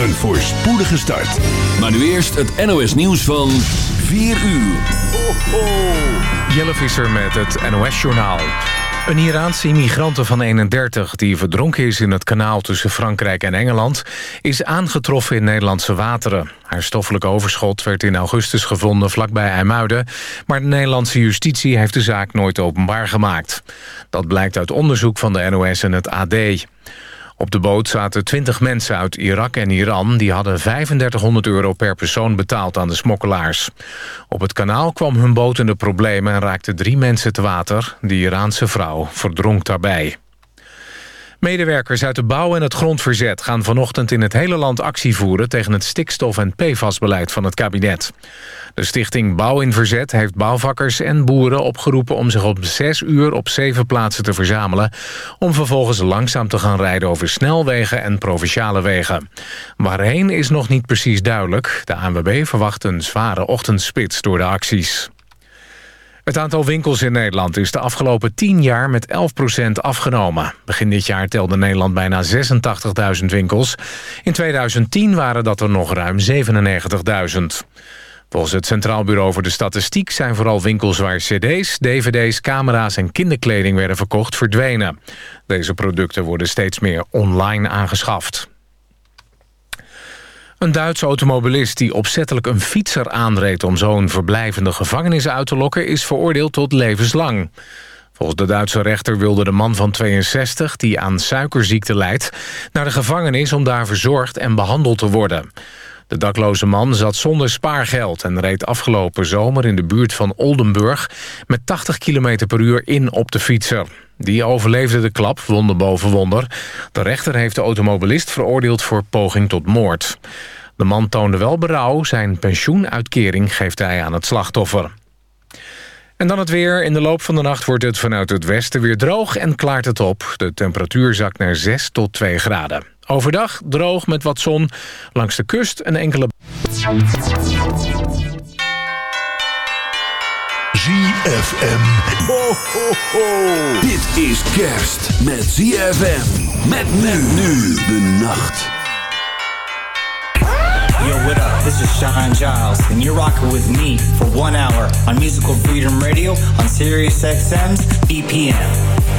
Een voorspoedige start. Maar nu eerst het NOS nieuws van 4 uur. Ho. Jelle Visser met het NOS-journaal. Een Iraanse immigrante van 31 die verdronken is in het kanaal tussen Frankrijk en Engeland... is aangetroffen in Nederlandse wateren. Haar stoffelijk overschot werd in augustus gevonden vlakbij IJmuiden... maar de Nederlandse justitie heeft de zaak nooit openbaar gemaakt. Dat blijkt uit onderzoek van de NOS en het AD. Op de boot zaten 20 mensen uit Irak en Iran... die hadden 3500 euro per persoon betaald aan de smokkelaars. Op het kanaal kwam hun boot in de problemen... en raakten drie mensen te water. De Iraanse vrouw verdronk daarbij. Medewerkers uit de bouw en het grondverzet gaan vanochtend in het hele land actie voeren tegen het stikstof- en PFAS-beleid van het kabinet. De stichting Bouw in Verzet heeft bouwvakkers en boeren opgeroepen om zich op zes uur op zeven plaatsen te verzamelen, om vervolgens langzaam te gaan rijden over snelwegen en provinciale wegen. Waarheen is nog niet precies duidelijk. De ANWB verwacht een zware ochtendspits door de acties. Het aantal winkels in Nederland is de afgelopen 10 jaar met 11% afgenomen. Begin dit jaar telde Nederland bijna 86.000 winkels. In 2010 waren dat er nog ruim 97.000. Volgens het Centraal Bureau voor de Statistiek zijn vooral winkels waar cd's, dvd's, camera's en kinderkleding werden verkocht verdwenen. Deze producten worden steeds meer online aangeschaft. Een Duitse automobilist die opzettelijk een fietser aanreed... om zo'n verblijvende gevangenis uit te lokken... is veroordeeld tot levenslang. Volgens de Duitse rechter wilde de man van 62... die aan suikerziekte lijdt... naar de gevangenis om daar verzorgd en behandeld te worden. De dakloze man zat zonder spaargeld... en reed afgelopen zomer in de buurt van Oldenburg... met 80 km per uur in op de fietser. Die overleefde de klap, wonder boven wonder. De rechter heeft de automobilist veroordeeld voor poging tot moord. De man toonde wel berouw. Zijn pensioenuitkering geeft hij aan het slachtoffer. En dan het weer. In de loop van de nacht wordt het vanuit het westen weer droog en klaart het op. De temperatuur zakt naar 6 tot 2 graden. Overdag droog met wat zon. Langs de kust een enkele... ZFM. Ho, ho, ho. Dit is kerst met ZFM. Met men nu de nacht. This is Sean Giles, and you're rocking with me for one hour on Musical Freedom Radio on Sirius XM's BPM.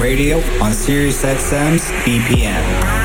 Radio on SiriusXM's BPM.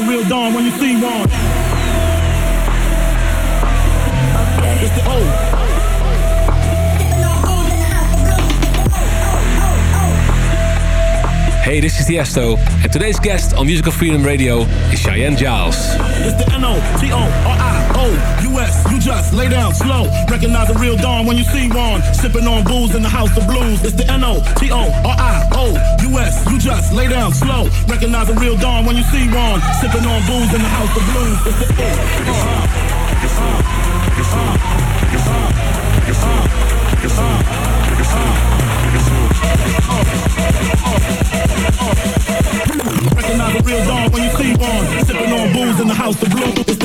the real dawn when you see one. Okay. It's the old. Hey, this is Tiesto, and today's guest on Musical Freedom Radio is Cheyenne Giles. It's the N-O-T-O-R-I-O-U-S. You just lay down slow. Recognize a real dawn when you see one. Sipping on booze in the house of blues. It's the N-O-T-O-R-I-O-U-S. You just lay down slow. Recognize a real dawn when you see one. Sipping on booze in the house of blues. It's the Recognize a real dawn when you see one. Sipping on booze in the house of blues.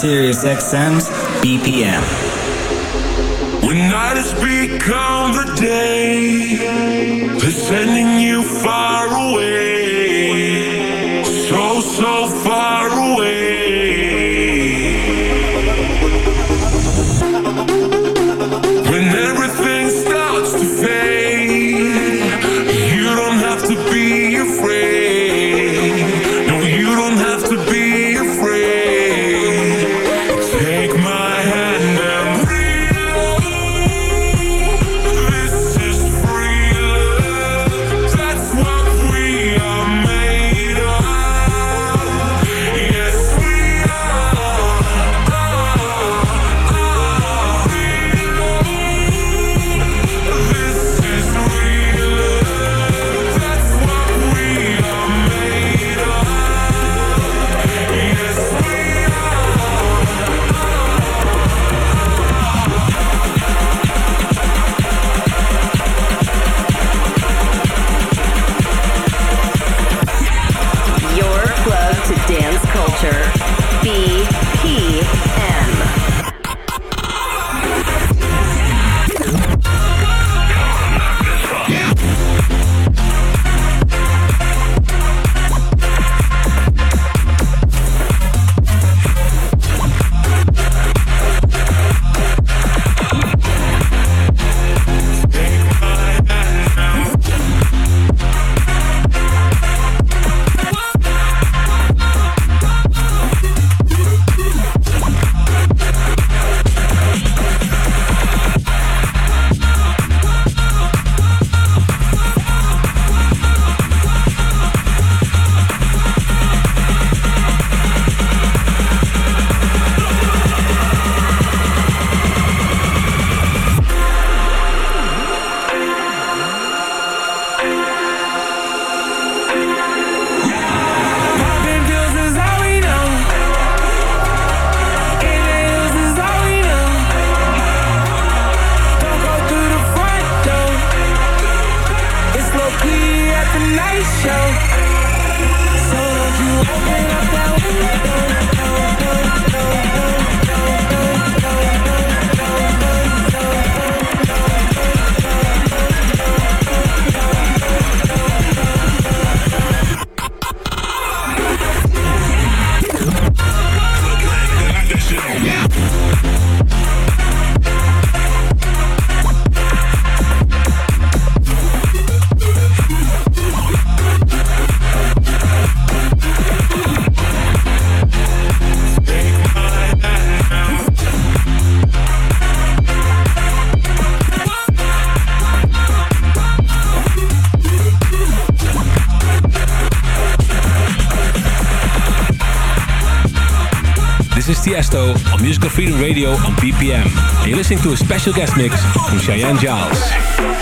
Sirius XM's BPM. When night has become the day. BPM. You're listening to a special guest mix from Cheyenne Giles.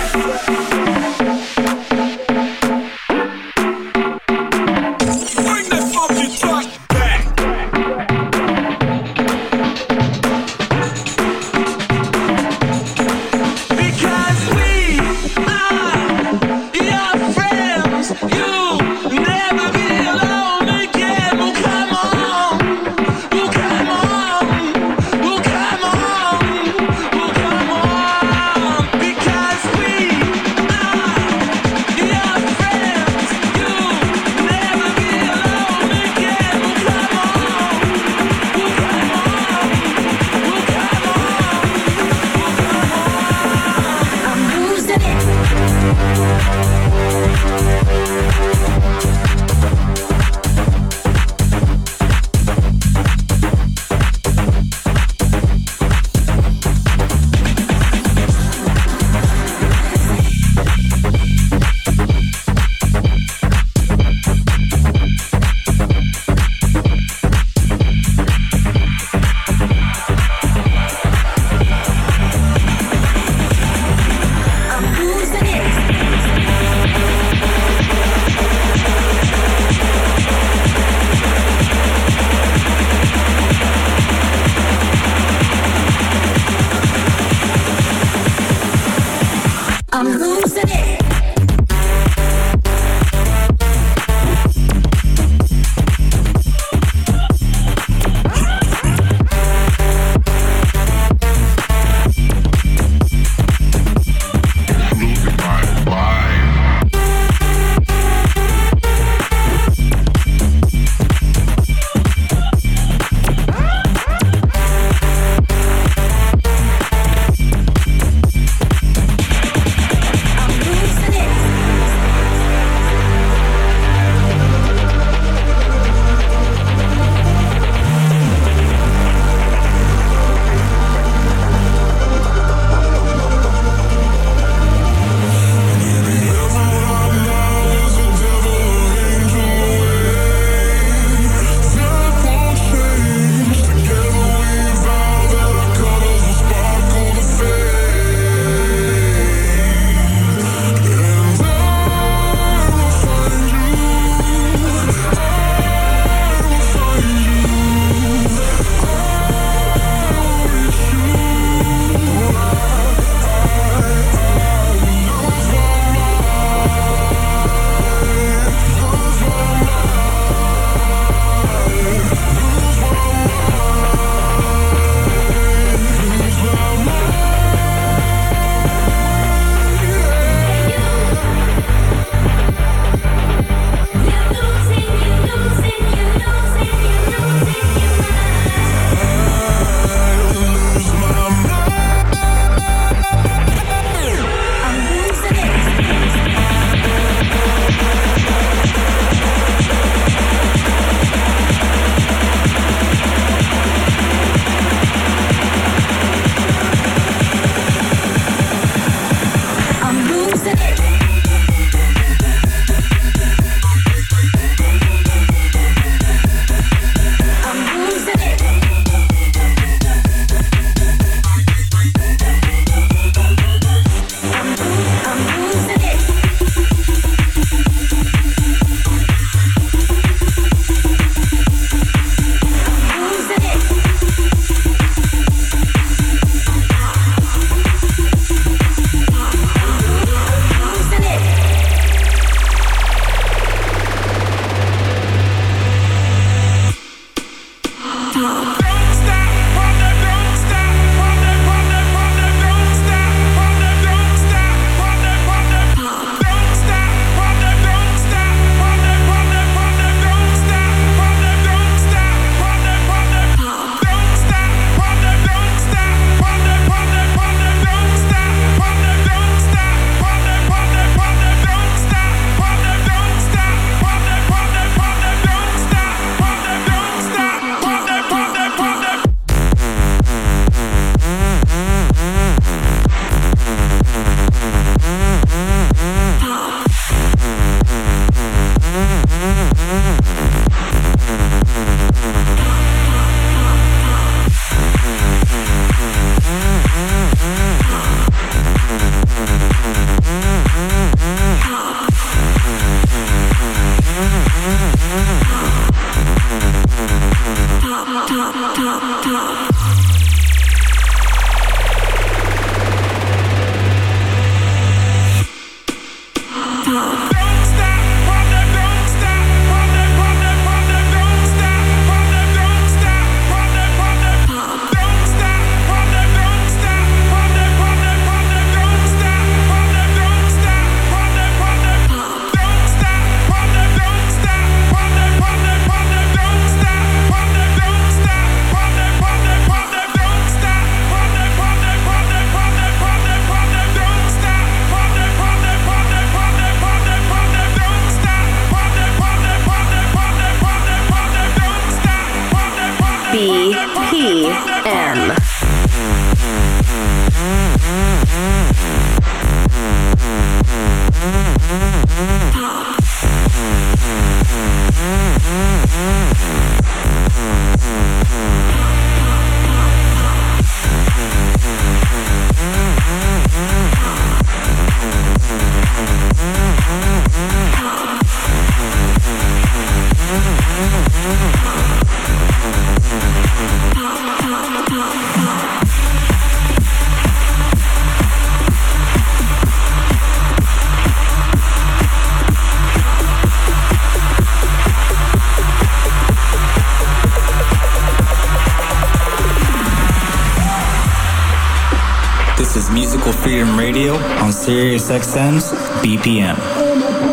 This is Musical Freedom Radio on Sirius XM's BPM.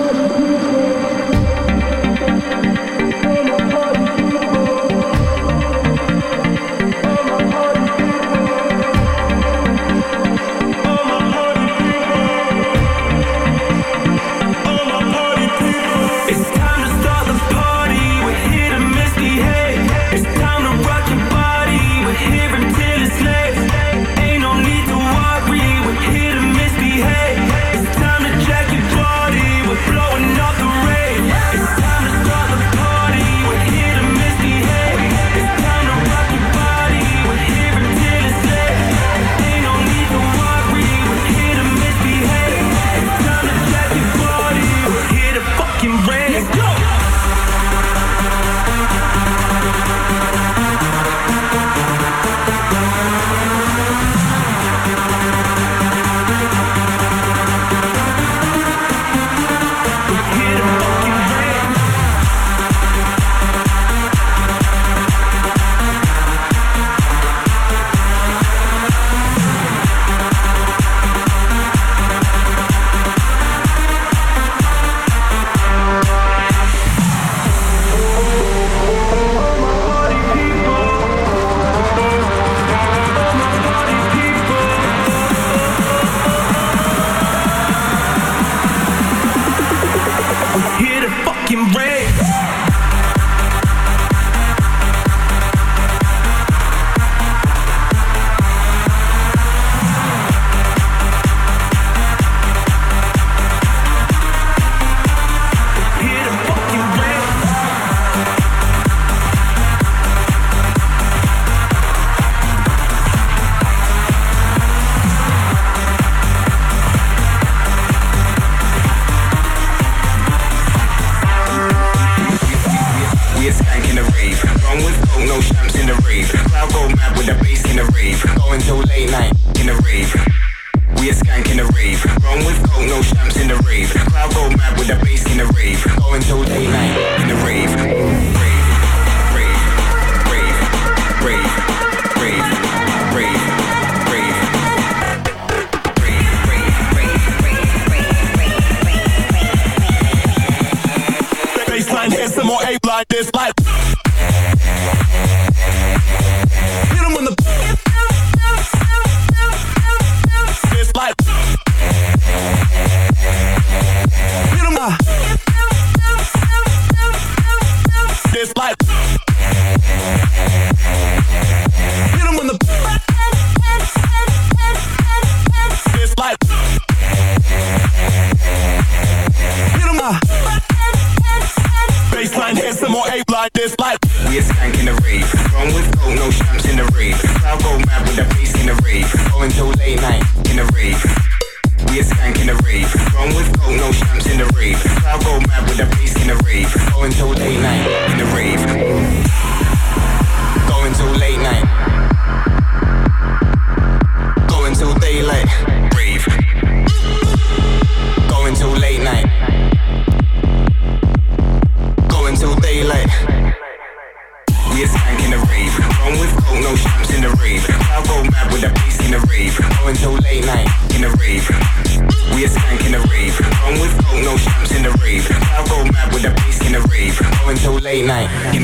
late night in the rave. We a skank in the rave. Wrong with coke, no shrimps in the rave. I'll go mad with the bass in the rave. Going till late night.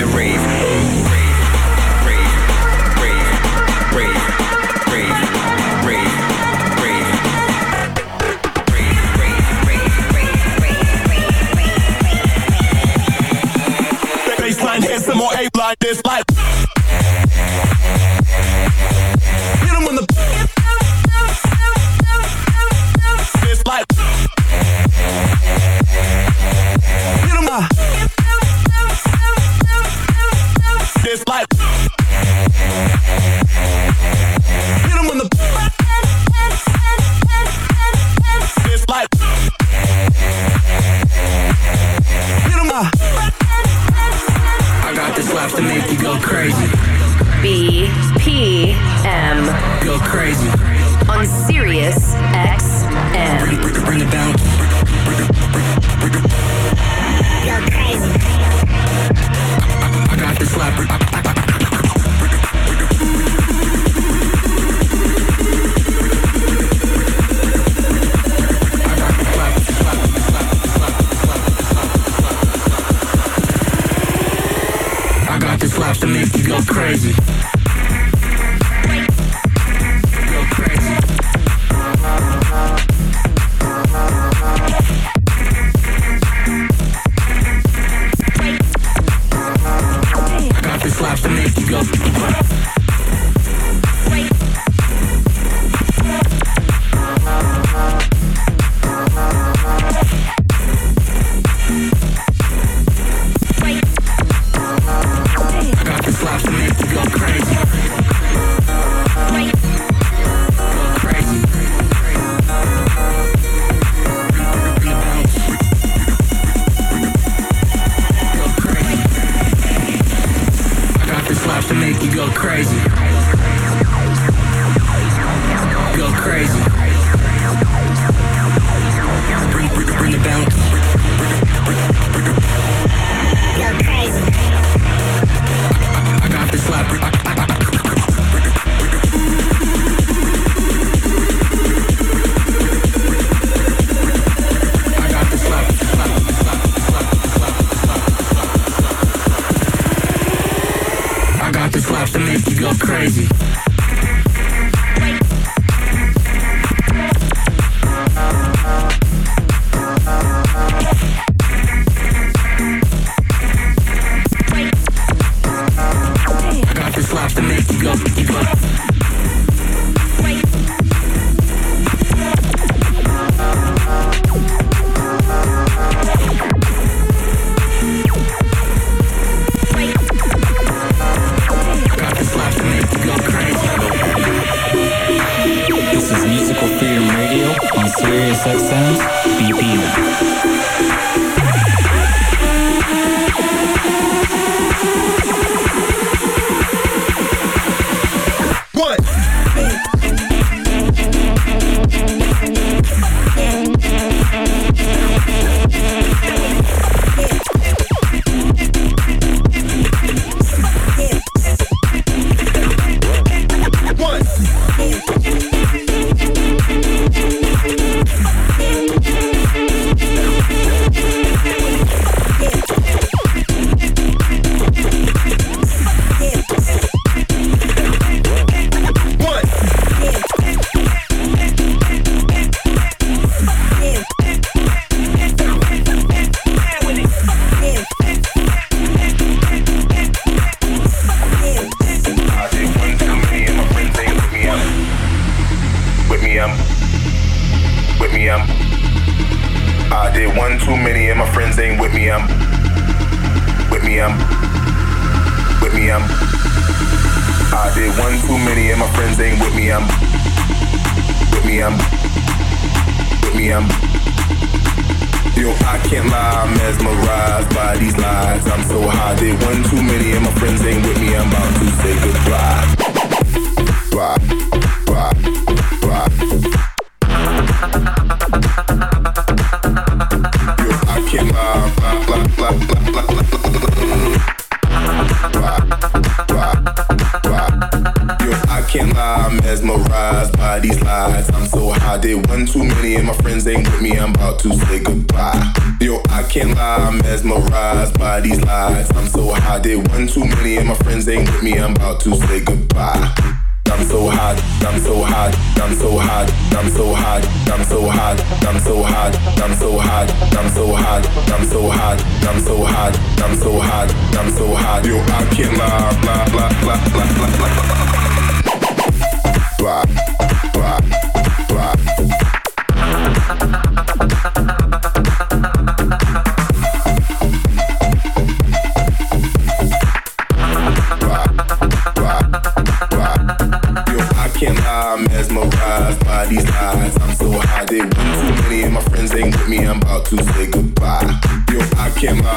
I'm a.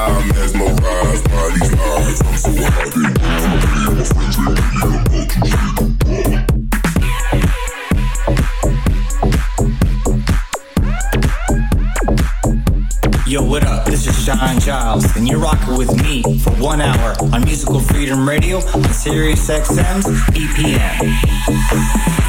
Yo, what up? This is Sean Giles, and you're rocking with me for one hour on Musical Freedom Radio on Sirius XM's EPM.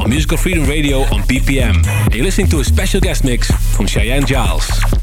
on Musical Freedom Radio on BPM. And you're listening to a special guest mix from Cheyenne Giles.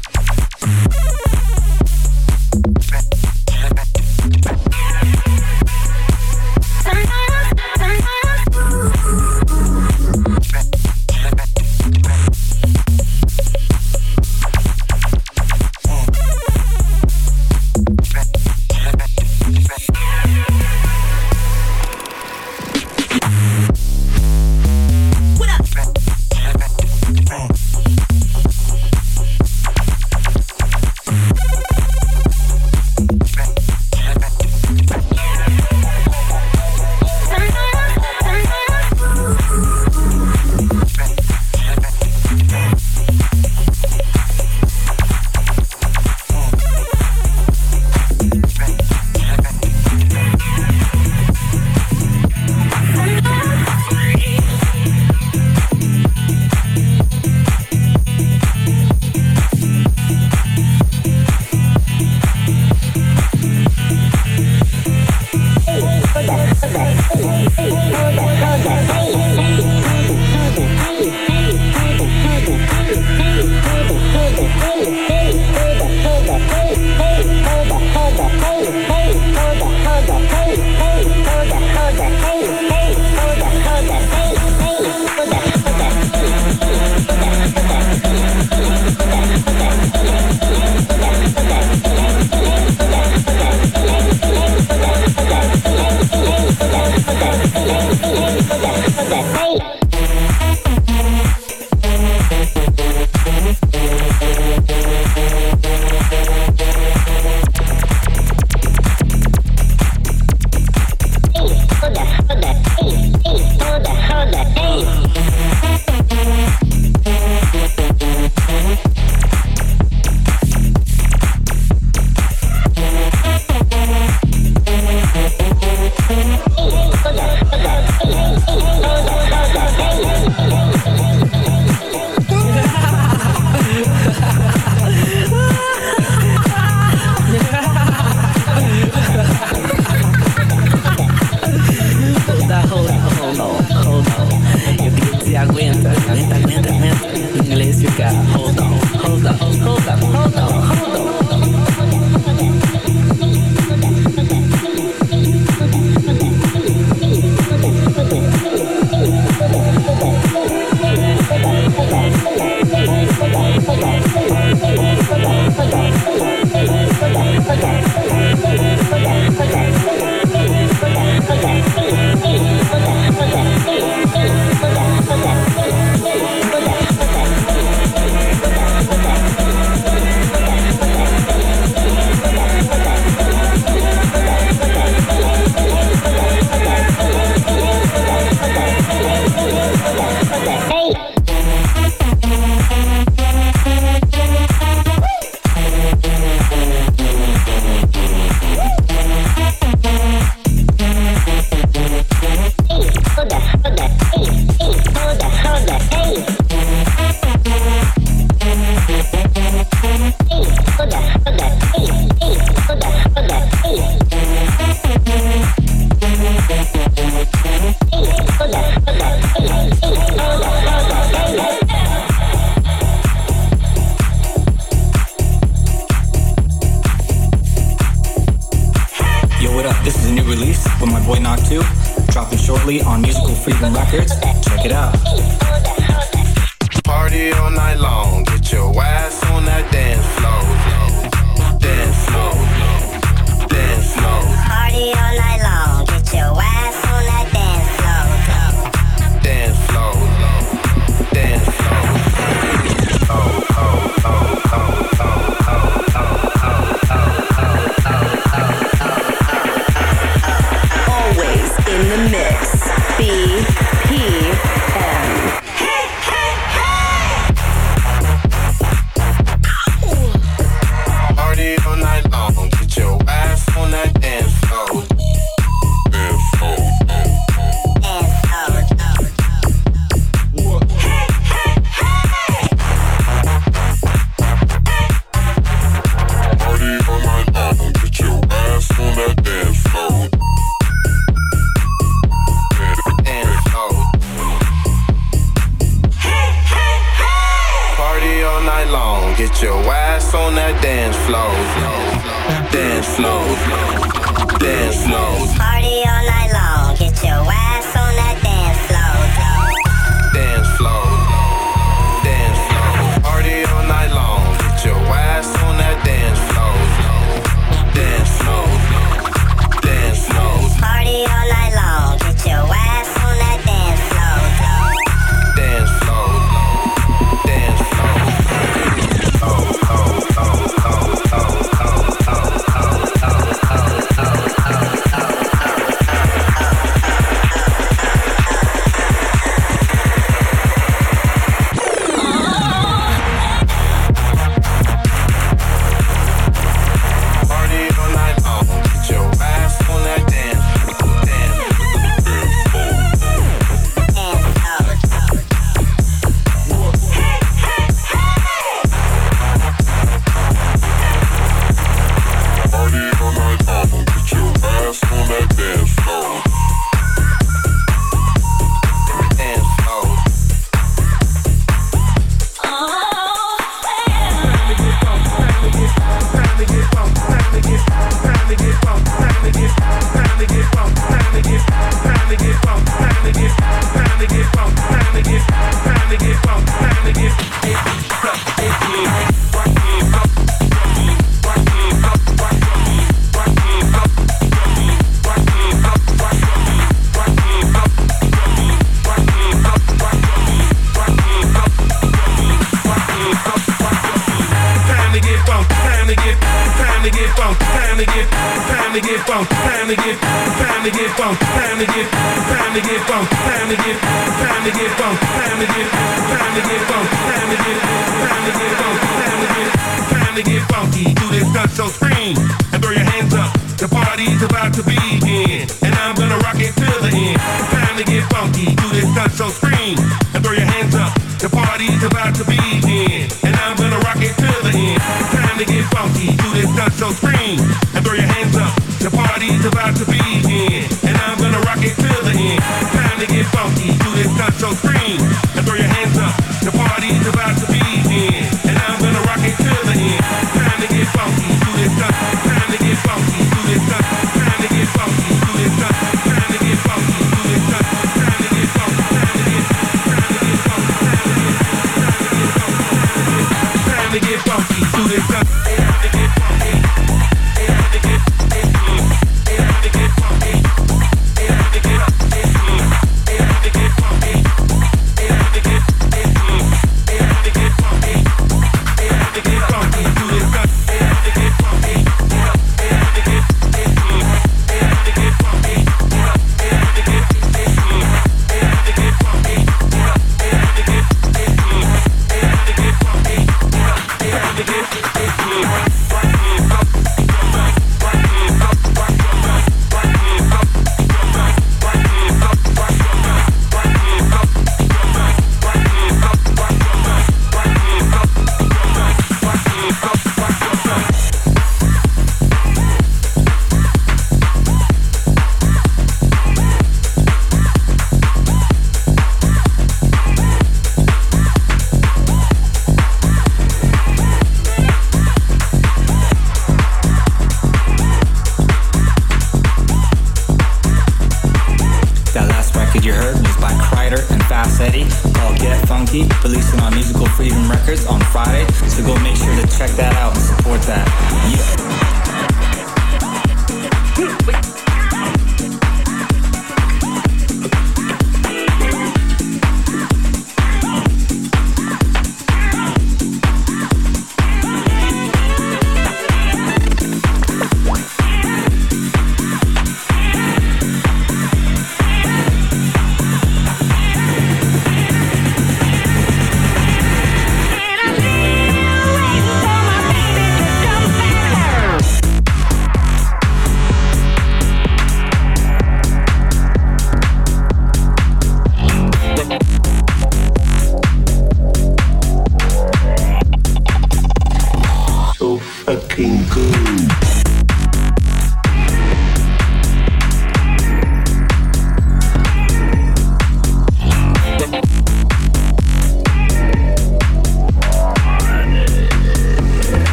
shortly on Musical Freedom Records. Check it out. Party all night long, get your ass on that dance